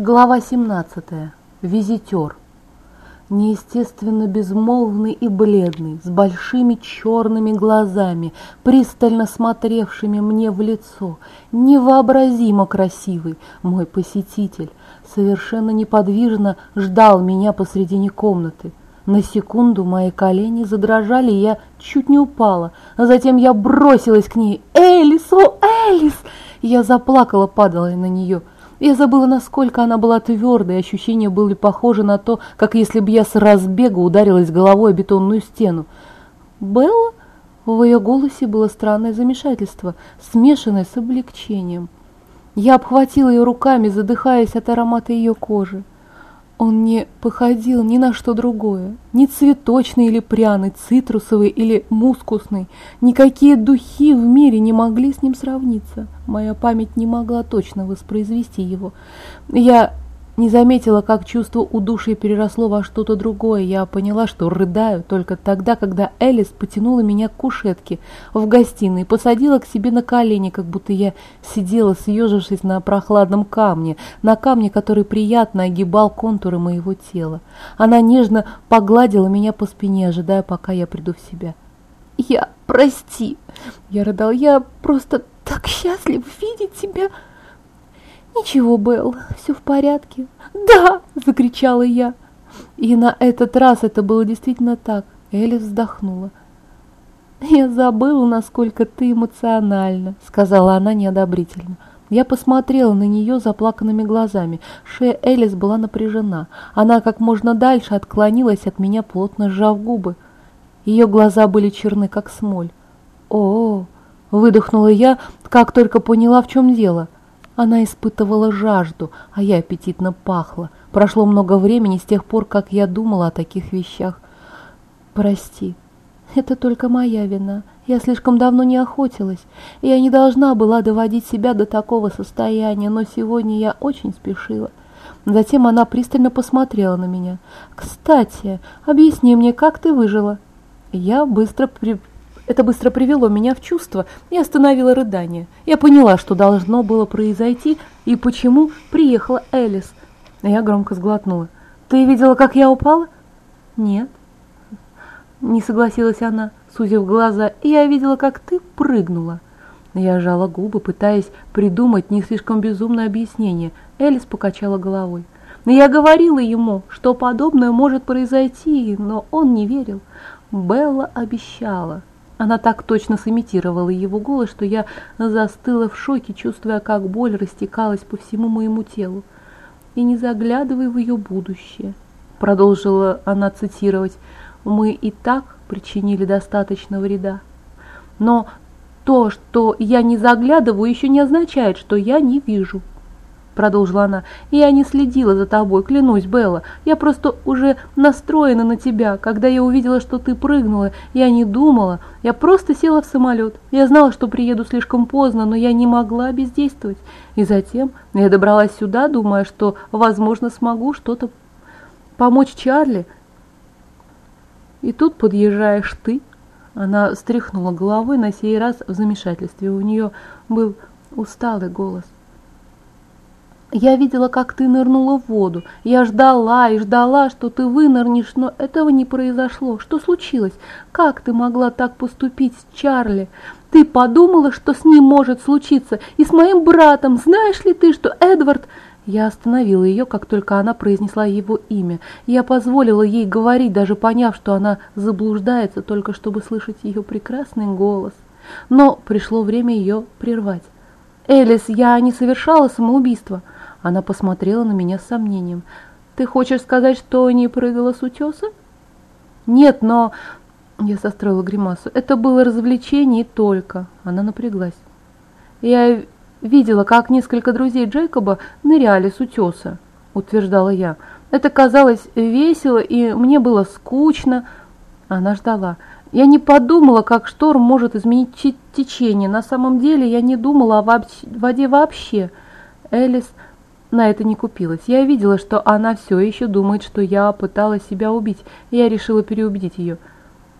Глава 17. Визитер. Неестественно безмолвный и бледный, с большими черными глазами, пристально смотревшими мне в лицо, невообразимо красивый мой посетитель, совершенно неподвижно ждал меня посредине комнаты. На секунду мои колени задрожали, и я чуть не упала, а затем я бросилась к ней. «Элис, о, Элис!» Я заплакала, падала на нее – я забыла, насколько она была твердой, ощущения были похожи на то, как если бы я с разбега ударилась головой о бетонную стену. «Белла?» В ее голосе было странное замешательство, смешанное с облегчением. Я обхватила ее руками, задыхаясь от аромата ее кожи. Он не походил ни на что другое, ни цветочный или пряный, цитрусовый или мускусный. Никакие духи в мире не могли с ним сравниться. Моя память не могла точно воспроизвести его. Я не заметила, как чувство удушья переросло во что-то другое. Я поняла, что рыдаю только тогда, когда Элис потянула меня к кушетке в гостиной посадила к себе на колени, как будто я сидела, съежившись на прохладном камне, на камне, который приятно огибал контуры моего тела. Она нежно погладила меня по спине, ожидая, пока я приду в себя. «Я, прости!» Я рыдал. «Я просто так счастлив видеть тебя!» «Ничего, Белл, все в порядке». «Да!» – закричала я. И на этот раз это было действительно так. Элли вздохнула. «Я забыла, насколько ты эмоциональна», – сказала она неодобрительно. Я посмотрела на нее заплаканными глазами. Шея Элис была напряжена. Она как можно дальше отклонилась от меня, плотно сжав губы. Ее глаза были черны, как смоль. «О!», -о – выдохнула я, как только поняла, в чем дело – она испытывала жажду, а я аппетитно пахла. Прошло много времени с тех пор, как я думала о таких вещах. Прости, это только моя вина. Я слишком давно не охотилась. Я не должна была доводить себя до такого состояния, но сегодня я очень спешила. Затем она пристально посмотрела на меня. «Кстати, объясни мне, как ты выжила?» Я быстро при... Это быстро привело меня в чувство и остановило рыдание. Я поняла, что должно было произойти и почему приехала Элис. Я громко сглотнула. «Ты видела, как я упала?» «Нет». Не согласилась она, сузив глаза, я видела, как ты прыгнула. Я сжала губы, пытаясь придумать не слишком безумное объяснение. Элис покачала головой. Я говорила ему, что подобное может произойти, но он не верил. Белла обещала. Она так точно сымитировала его голос, что я застыла в шоке, чувствуя, как боль растекалась по всему моему телу. «И не заглядывай в ее будущее», — продолжила она цитировать, «мы и так причинили достаточно вреда. Но то, что я не заглядываю, еще не означает, что я не вижу продолжила она. «Я не следила за тобой, клянусь, Белла. Я просто уже настроена на тебя. Когда я увидела, что ты прыгнула, я не думала. Я просто села в самолет. Я знала, что приеду слишком поздно, но я не могла бездействовать. И затем я добралась сюда, думая, что, возможно, смогу что-то помочь Чарли. И тут подъезжаешь ты». Она стряхнула головой на сей раз в замешательстве. У нее был усталый голос. Я видела, как ты нырнула в воду. Я ждала и ждала, что ты вынырнешь, но этого не произошло. Что случилось? Как ты могла так поступить с Чарли? Ты подумала, что с ним может случиться, и с моим братом. Знаешь ли ты, что Эдвард... Я остановила ее, как только она произнесла его имя. Я позволила ей говорить, даже поняв, что она заблуждается, только чтобы слышать ее прекрасный голос. Но пришло время ее прервать. «Элис, я не совершала самоубийство». Она посмотрела на меня с сомнением. «Ты хочешь сказать, что не прыгала с утеса?» «Нет, но...» Я состроила гримасу. «Это было развлечение только...» Она напряглась. «Я видела, как несколько друзей Джейкоба ныряли с утеса», утверждала я. «Это казалось весело, и мне было скучно». Она ждала. Я не подумала, как шторм может изменить течение. На самом деле я не думала о воде вообще. Элис на это не купилась. Я видела, что она все еще думает, что я пыталась себя убить, я решила переубедить ее.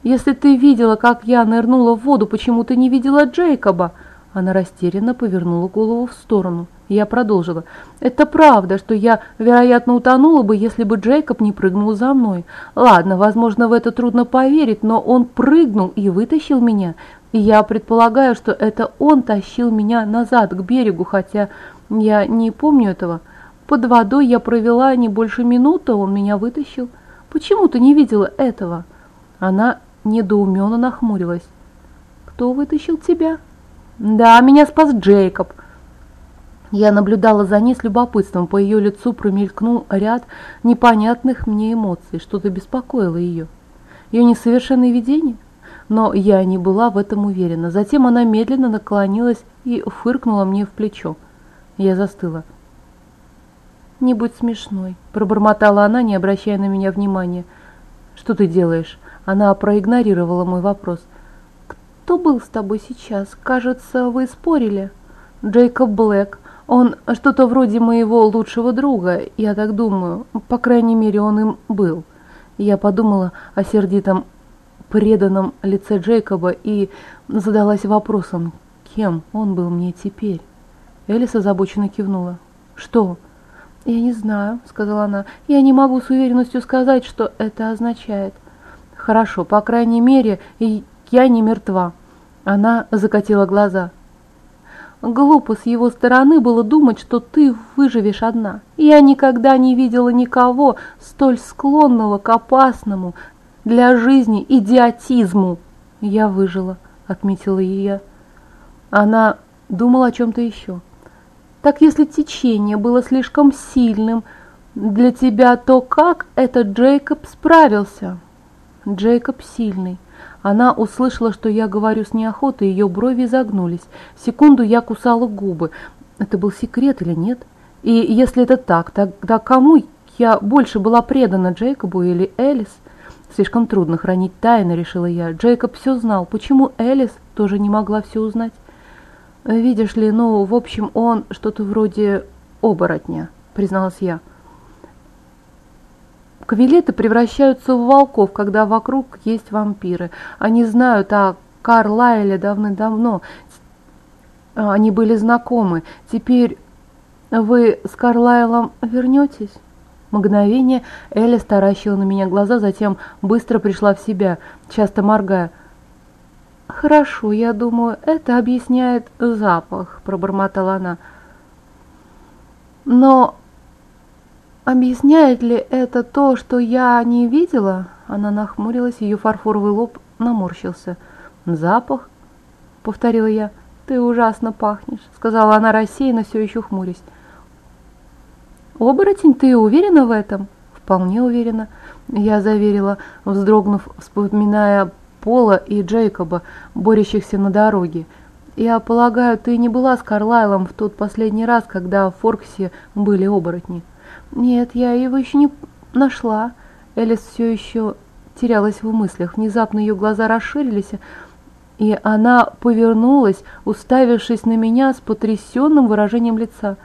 «Если ты видела, как я нырнула в воду, почему ты не видела Джейкоба?» Она растерянно повернула голову в сторону. Я продолжила. «Это правда, что я, вероятно, утонула бы, если бы Джейкоб не прыгнул за мной. Ладно, возможно, в это трудно поверить, но он прыгнул и вытащил меня. И я предполагаю, что это он тащил меня назад к берегу, хотя я не помню этого. Под водой я провела не больше минуты, он меня вытащил. Почему ты не видела этого?» Она недоуменно нахмурилась. «Кто вытащил тебя?» «Да, меня спас Джейкоб». Я наблюдала за ней с любопытством, по ее лицу промелькнул ряд непонятных мне эмоций, что-то беспокоило ее. Ее несовершенное видение? Но я не была в этом уверена. Затем она медленно наклонилась и фыркнула мне в плечо. Я застыла. «Не будь смешной», – пробормотала она, не обращая на меня внимания. «Что ты делаешь?» Она проигнорировала мой вопрос. «Кто был с тобой сейчас? Кажется, вы спорили». «Джейкоб Блэк. Он что-то вроде моего лучшего друга, я так думаю. По крайней мере, он им был». Я подумала о сердитом преданном лице Джейкоба и задалась вопросом, кем он был мне теперь. Элис озабоченно кивнула. «Что?» «Я не знаю», — сказала она. «Я не могу с уверенностью сказать, что это означает». Хорошо, по крайней мере, я не мертва. Она закатила глаза. Глупо с его стороны было думать, что ты выживешь одна. Я никогда не видела никого столь склонного к опасному для жизни идиотизму. Я выжила, отметила я. Она думала о чем-то еще. Так если течение было слишком сильным для тебя, то как этот Джейкоб справился? Джейкоб сильный. Она услышала, что я говорю с неохотой, ее брови загнулись. Секунду я кусала губы. Это был секрет или нет? И если это так, тогда кому я больше была предана, Джейкобу или Элис? Слишком трудно хранить тайны, решила я. Джейкоб все знал. Почему Элис тоже не могла все узнать? Видишь ли, ну, в общем, он что-то вроде оборотня, призналась я. Квилеты превращаются в волков, когда вокруг есть вампиры. Они знают о Карлайле давным-давно. Они были знакомы. Теперь вы с Карлайлом вернетесь? Мгновение Элли старащила на меня глаза, затем быстро пришла в себя, часто моргая. «Хорошо, я думаю, это объясняет запах», – пробормотала она. «Но «Объясняет ли это то, что я не видела?» Она нахмурилась, ее фарфоровый лоб наморщился. «Запах?» — повторила я. «Ты ужасно пахнешь», — сказала она рассеянно, все еще хмурясь. «Оборотень, ты уверена в этом?» «Вполне уверена», — я заверила, вздрогнув, вспоминая Пола и Джейкоба, борющихся на дороге. «Я полагаю, ты не была с Карлайлом в тот последний раз, когда в Форксе были оборотни?» «Нет, я его еще не нашла». Элис все еще терялась в мыслях. Внезапно ее глаза расширились, и она повернулась, уставившись на меня с потрясенным выражением лица.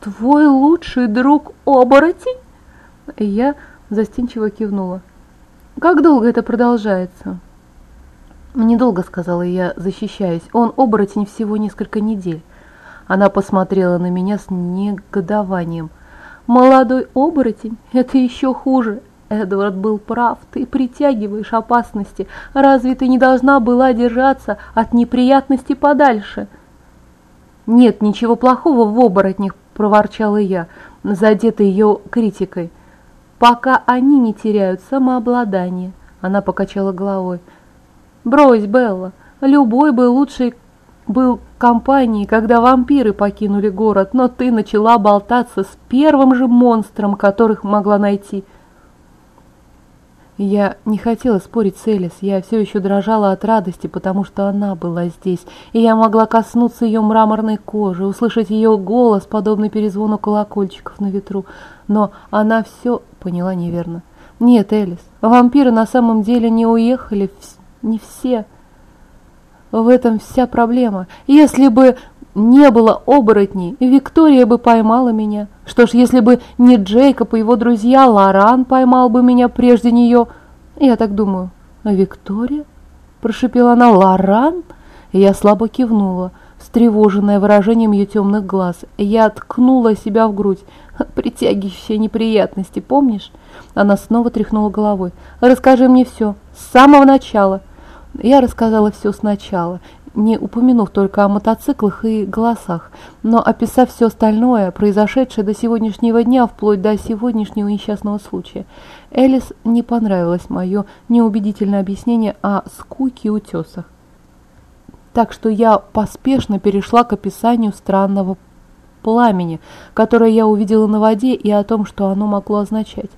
«Твой лучший друг оборотень?» Я застенчиво кивнула. «Как долго это продолжается?» «Недолго», — сказала я, защищаясь. «Он оборотень всего несколько недель». Она посмотрела на меня с негодованием — Молодой оборотень – это еще хуже. Эдвард был прав, ты притягиваешь опасности. Разве ты не должна была держаться от неприятностей подальше? Нет ничего плохого в оборотнях, проворчала я, задета ее критикой. Пока они не теряют самообладание. Она покачала головой. Брось, Белла, любой бы лучший был компании, когда вампиры покинули город, но ты начала болтаться с первым же монстром, которых могла найти. Я не хотела спорить с Элис, я все еще дрожала от радости, потому что она была здесь, и я могла коснуться ее мраморной кожи, услышать ее голос, подобный перезвону колокольчиков на ветру, но она все поняла неверно. Нет, Элис, вампиры на самом деле не уехали, не все. В этом вся проблема. Если бы не было оборотней, Виктория бы поймала меня. Что ж, если бы не Джейкоб и его друзья, Лоран поймал бы меня прежде нее. Я так думаю. А Виктория? Прошипела она. Лоран? Я слабо кивнула. встревоженная выражением ее темных глаз. Я ткнула себя в грудь. «Притягивающие неприятности, помнишь?» Она снова тряхнула головой. «Расскажи мне все, с самого начала». Я рассказала все сначала, не упомянув только о мотоциклах и голосах, но описав все остальное, произошедшее до сегодняшнего дня, вплоть до сегодняшнего несчастного случая. Элис не понравилось мое неубедительное объяснение о скуке и утесах. Так что я поспешно перешла к описанию странного пламени, которое я увидела на воде и о том, что оно могло означать.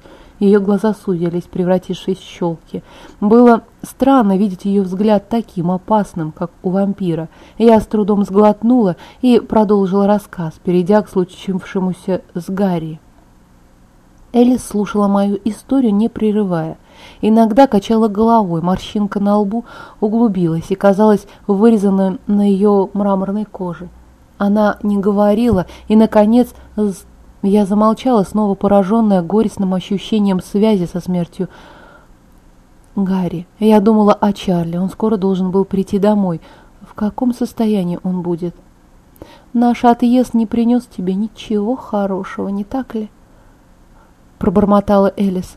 Ее глаза сузились, превратившись в щелки. Было странно видеть ее взгляд таким опасным, как у вампира. Я с трудом сглотнула и продолжила рассказ, перейдя к случившемуся с Гарри. Элис слушала мою историю, не прерывая. Иногда качала головой, морщинка на лбу углубилась и казалась вырезанной на ее мраморной коже. Она не говорила и, наконец, я замолчала, снова пораженная горестным ощущением связи со смертью Гарри. Я думала о Чарли, он скоро должен был прийти домой. В каком состоянии он будет? Наш отъезд не принес тебе ничего хорошего, не так ли? пробормотала Элис.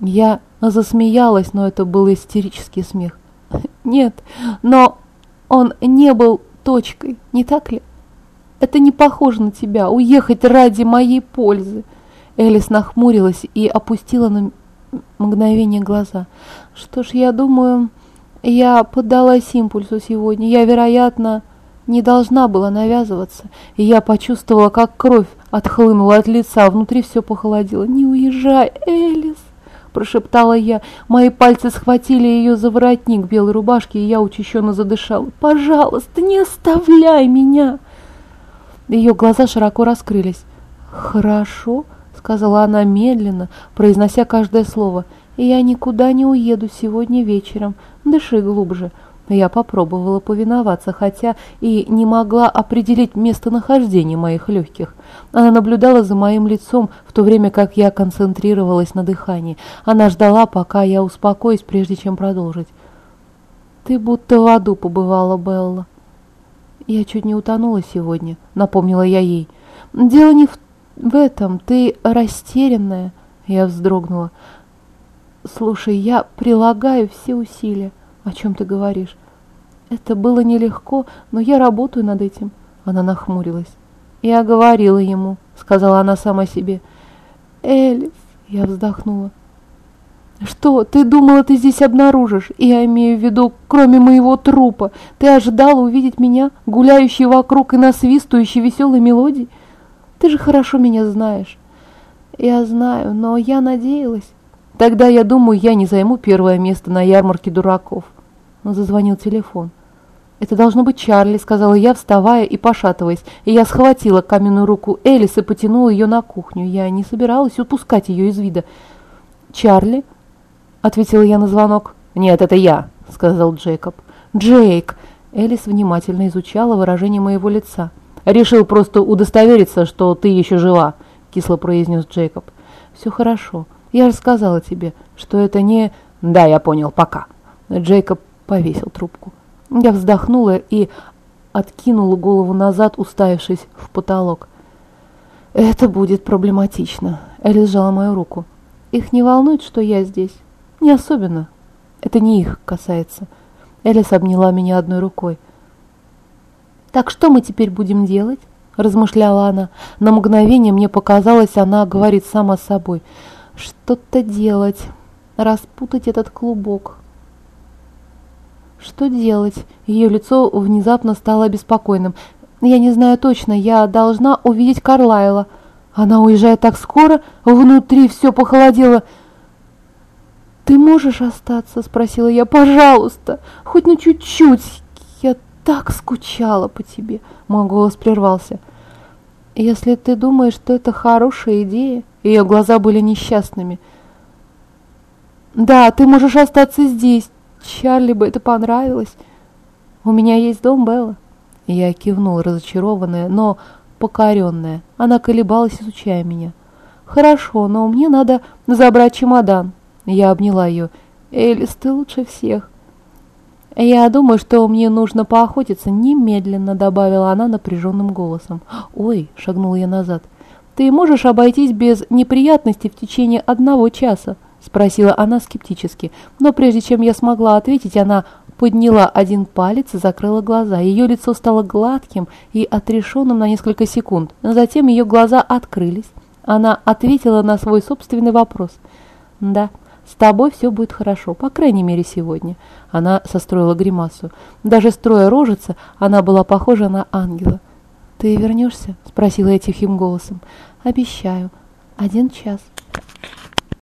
Я засмеялась, но это был истерический смех. Нет, но он не был точкой, не так ли? Это не похоже на тебя, уехать ради моей пользы. Элис нахмурилась и опустила на мгновение глаза. Что ж, я думаю, я поддалась импульсу сегодня. Я, вероятно, не должна была навязываться, и я почувствовала, как кровь отхлынула от лица, внутри все похолодело. «Не уезжай, Элис!» – прошептала я. Мои пальцы схватили ее за воротник белой рубашки, и я учащенно задышала. «Пожалуйста, не оставляй меня!» Ее глаза широко раскрылись. «Хорошо», – сказала она медленно, произнося каждое слово. «Я никуда не уеду сегодня вечером. Дыши глубже». Я попробовала повиноваться, хотя и не могла определить местонахождение моих легких. Она наблюдала за моим лицом, в то время как я концентрировалась на дыхании. Она ждала, пока я успокоюсь, прежде чем продолжить. «Ты будто в аду побывала, Белла». «Я чуть не утонула сегодня», — напомнила я ей. «Дело не в, в этом, ты растерянная», — я вздрогнула. «Слушай, я прилагаю все усилия». «О чем ты говоришь?» «Это было нелегко, но я работаю над этим». Она нахмурилась. «Я говорила ему», — сказала она сама себе. «Элис», — я вздохнула. «Что, ты думала, ты здесь обнаружишь? Я имею в виду, кроме моего трупа. Ты ожидала увидеть меня, гуляющей вокруг и насвистывающей веселой мелодии? Ты же хорошо меня знаешь». «Я знаю, но я надеялась». «Тогда, я думаю, я не займу первое место на ярмарке дураков». Зазвонил телефон. «Это должно быть Чарли», — сказала я, вставая и пошатываясь. И я схватила каменную руку Элис и потянула ее на кухню. Я не собиралась упускать ее из вида. «Чарли?» — ответила я на звонок. «Нет, это я», — сказал Джейкоб. «Джейк!» — Элис внимательно изучала выражение моего лица. «Решил просто удостовериться, что ты еще жива», — кисло произнес Джейкоб. «Все хорошо. Я рассказала тебе, что это не...» «Да, я понял, пока». Джейкоб повесил трубку. Я вздохнула и откинула голову назад, уставившись в потолок. «Это будет проблематично», — Элли сжала мою руку. «Их не волнует, что я здесь? Не особенно. Это не их касается». Элис обняла меня одной рукой. «Так что мы теперь будем делать?» — размышляла она. На мгновение мне показалось, она говорит сама собой. «Что-то делать, распутать этот клубок, что делать? Ее лицо внезапно стало беспокойным. Я не знаю точно, я должна увидеть Карлайла. Она уезжает так скоро, внутри все похолодело. «Ты можешь остаться?» – спросила я. «Пожалуйста, хоть на чуть-чуть. Я так скучала по тебе». Мой голос прервался. «Если ты думаешь, что это хорошая идея...» Ее глаза были несчастными. «Да, ты можешь остаться здесь. Чарли бы это понравилось. У меня есть дом, Белла. Я кивнула, разочарованная, но покоренная. Она колебалась, изучая меня. Хорошо, но мне надо забрать чемодан. Я обняла ее. Элис, ты лучше всех. «Я думаю, что мне нужно поохотиться немедленно», — добавила она напряженным голосом. «Ой», — шагнул я назад, — «ты можешь обойтись без неприятностей в течение одного часа?» — спросила она скептически. Но прежде чем я смогла ответить, она подняла один палец и закрыла глаза. Ее лицо стало гладким и отрешенным на несколько секунд. Затем ее глаза открылись. Она ответила на свой собственный вопрос. «Да, с тобой все будет хорошо, по крайней мере сегодня». Она состроила гримасу. Даже строя рожица, она была похожа на ангела. «Ты вернешься?» – спросила я тихим голосом. «Обещаю. Один час».